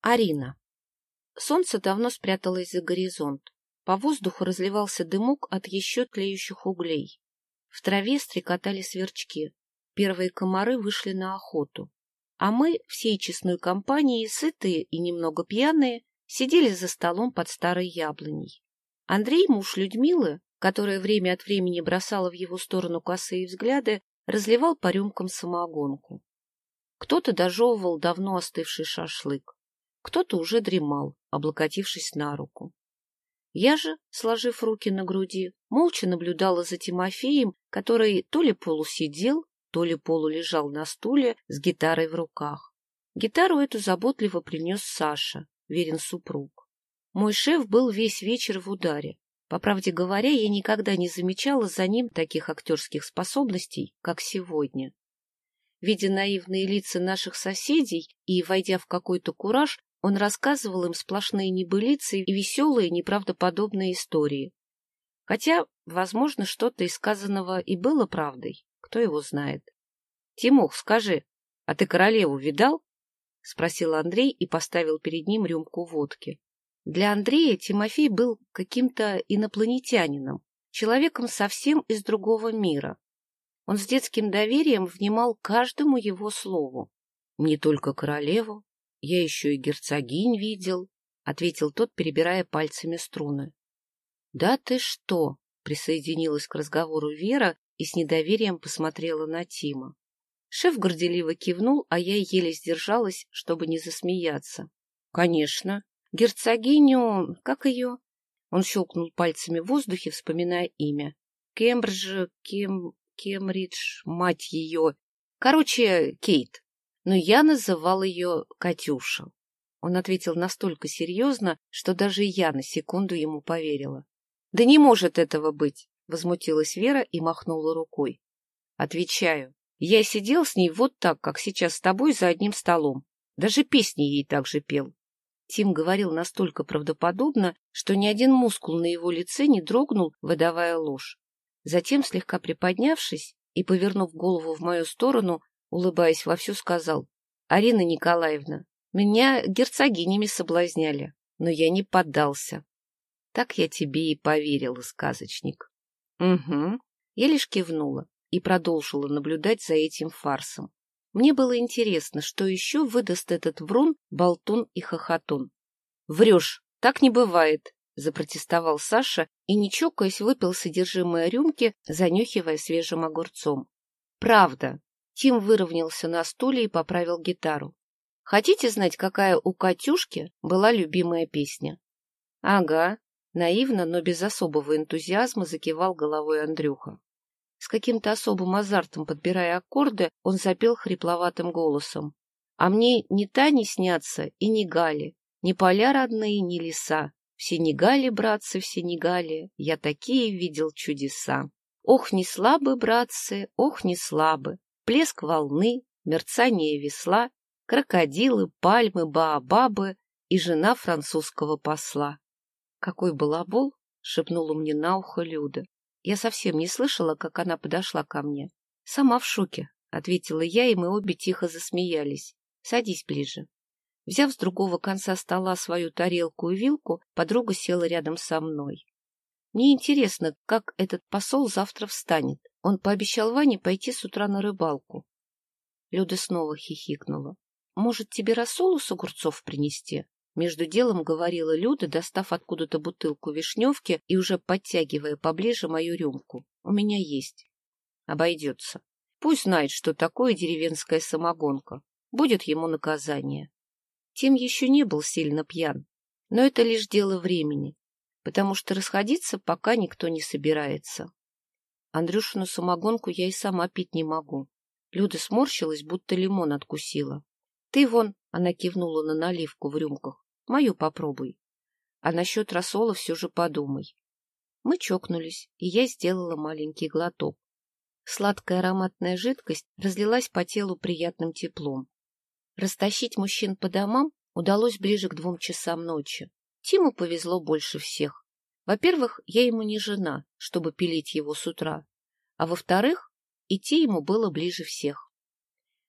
Арина. Солнце давно спряталось за горизонт. По воздуху разливался дымок от еще тлеющих углей. В траве стрекотали сверчки. Первые комары вышли на охоту. А мы, всей честной компанией, сытые и немного пьяные, сидели за столом под старой яблоней. Андрей, муж Людмилы, которая время от времени бросала в его сторону косые взгляды, разливал по рюмкам самогонку. Кто-то дожевывал давно остывший шашлык, кто-то уже дремал, облокотившись на руку. Я же, сложив руки на груди, молча наблюдала за Тимофеем, который то ли полусидел, то ли полулежал на стуле с гитарой в руках. Гитару эту заботливо принес Саша, верен супруг. Мой шеф был весь вечер в ударе. По правде говоря, я никогда не замечала за ним таких актерских способностей, как сегодня. Видя наивные лица наших соседей и, войдя в какой-то кураж, он рассказывал им сплошные небылицы и веселые, неправдоподобные истории. Хотя, возможно, что-то из сказанного и было правдой, кто его знает. — Тимох, скажи, а ты королеву видал? — спросил Андрей и поставил перед ним рюмку водки. Для Андрея Тимофей был каким-то инопланетянином, человеком совсем из другого мира. Он с детским доверием внимал каждому его слову. Не только королеву, я еще и герцогинь видел, — ответил тот, перебирая пальцами струны. — Да ты что? — присоединилась к разговору Вера и с недоверием посмотрела на Тима. Шеф горделиво кивнул, а я еле сдержалась, чтобы не засмеяться. — Конечно. Герцогиню... Как ее? Он щелкнул пальцами в воздухе, вспоминая имя. Кембридж, Кем... Кемридж, мать ее. Короче, Кейт. Но я называл ее Катюша. Он ответил настолько серьезно, что даже я на секунду ему поверила. — Да не может этого быть! — возмутилась Вера и махнула рукой. — Отвечаю. Я сидел с ней вот так, как сейчас с тобой за одним столом. Даже песни ей так же пел. Тим говорил настолько правдоподобно, что ни один мускул на его лице не дрогнул, выдавая ложь. Затем, слегка приподнявшись и повернув голову в мою сторону, улыбаясь вовсю, сказал, — Арина Николаевна, меня герцогинями соблазняли, но я не поддался. Так я тебе и поверила, сказочник. — Угу. Я лишь кивнула и продолжила наблюдать за этим фарсом. Мне было интересно, что еще выдаст этот врун, болтун и хохотун. — Врешь, так не бывает, — запротестовал Саша и, не чокаясь, выпил содержимое рюмки, занюхивая свежим огурцом. — Правда. Тим выровнялся на стуле и поправил гитару. — Хотите знать, какая у Катюшки была любимая песня? — Ага. Наивно, но без особого энтузиазма закивал головой Андрюха. С каким-то особым азартом подбирая аккорды, он запел хрипловатым голосом. А мне ни та не снятся и ни Гали, ни поля родные, ни леса. В Сенегале, братцы, в Сенегале, я такие видел чудеса. Ох, не слабы, братцы, ох, не слабы. Плеск волны, мерцание весла, крокодилы, пальмы, баобабы и жена французского посла. Какой балабол! — шепнула мне на ухо Люда. Я совсем не слышала, как она подошла ко мне. — Сама в шоке, — ответила я, и мы обе тихо засмеялись. — Садись ближе. Взяв с другого конца стола свою тарелку и вилку, подруга села рядом со мной. Мне интересно, как этот посол завтра встанет. Он пообещал Ване пойти с утра на рыбалку. Люда снова хихикнула. — Может, тебе рассолу с огурцов принести? Между делом говорила Люда, достав откуда-то бутылку вишневки и уже подтягивая поближе мою рюмку. — У меня есть. — Обойдется. Пусть знает, что такое деревенская самогонка. Будет ему наказание. Тим еще не был сильно пьян, но это лишь дело времени, потому что расходиться пока никто не собирается. Андрюшину самогонку я и сама пить не могу. Люда сморщилась, будто лимон откусила. — Ты вон, — она кивнула на наливку в рюмках, — мою попробуй. А насчет рассола все же подумай. Мы чокнулись, и я сделала маленький глоток. Сладкая ароматная жидкость разлилась по телу приятным теплом. Растащить мужчин по домам удалось ближе к двум часам ночи. Тиму повезло больше всех. Во-первых, я ему не жена, чтобы пилить его с утра. А во-вторых, идти ему было ближе всех.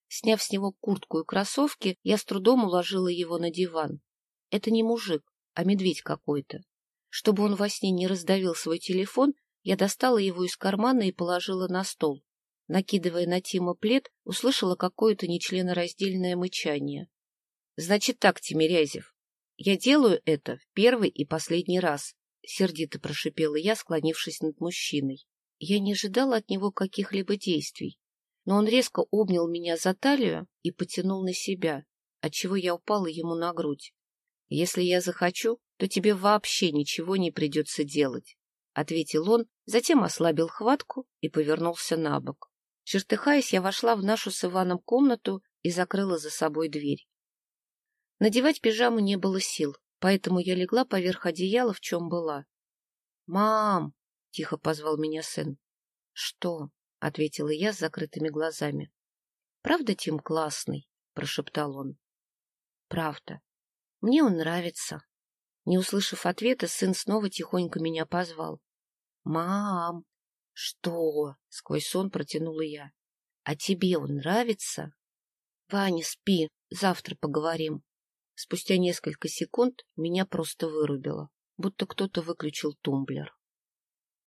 Сняв с него куртку и кроссовки, я с трудом уложила его на диван. Это не мужик, а медведь какой-то. Чтобы он во сне не раздавил свой телефон, я достала его из кармана и положила на стол. Накидывая на Тима плед, услышала какое-то нечленораздельное мычание. — Значит так, Тимирязев, я делаю это в первый и последний раз, — сердито прошипела я, склонившись над мужчиной. Я не ожидала от него каких-либо действий, но он резко обнял меня за талию и потянул на себя, отчего я упала ему на грудь. «Если я захочу, то тебе вообще ничего не придется делать», — ответил он, затем ослабил хватку и повернулся на бок. Чертыхаясь, я вошла в нашу с Иваном комнату и закрыла за собой дверь. Надевать пижаму не было сил, поэтому я легла поверх одеяла, в чем была. «Мам!» — тихо позвал меня сын. «Что?» — ответила я с закрытыми глазами. — Правда, Тим классный? — прошептал он. — Правда. Мне он нравится. Не услышав ответа, сын снова тихонько меня позвал. — Мам! — Что? — сквозь сон протянула я. — А тебе он нравится? — Ваня, спи, завтра поговорим. Спустя несколько секунд меня просто вырубило, будто кто-то выключил тумблер.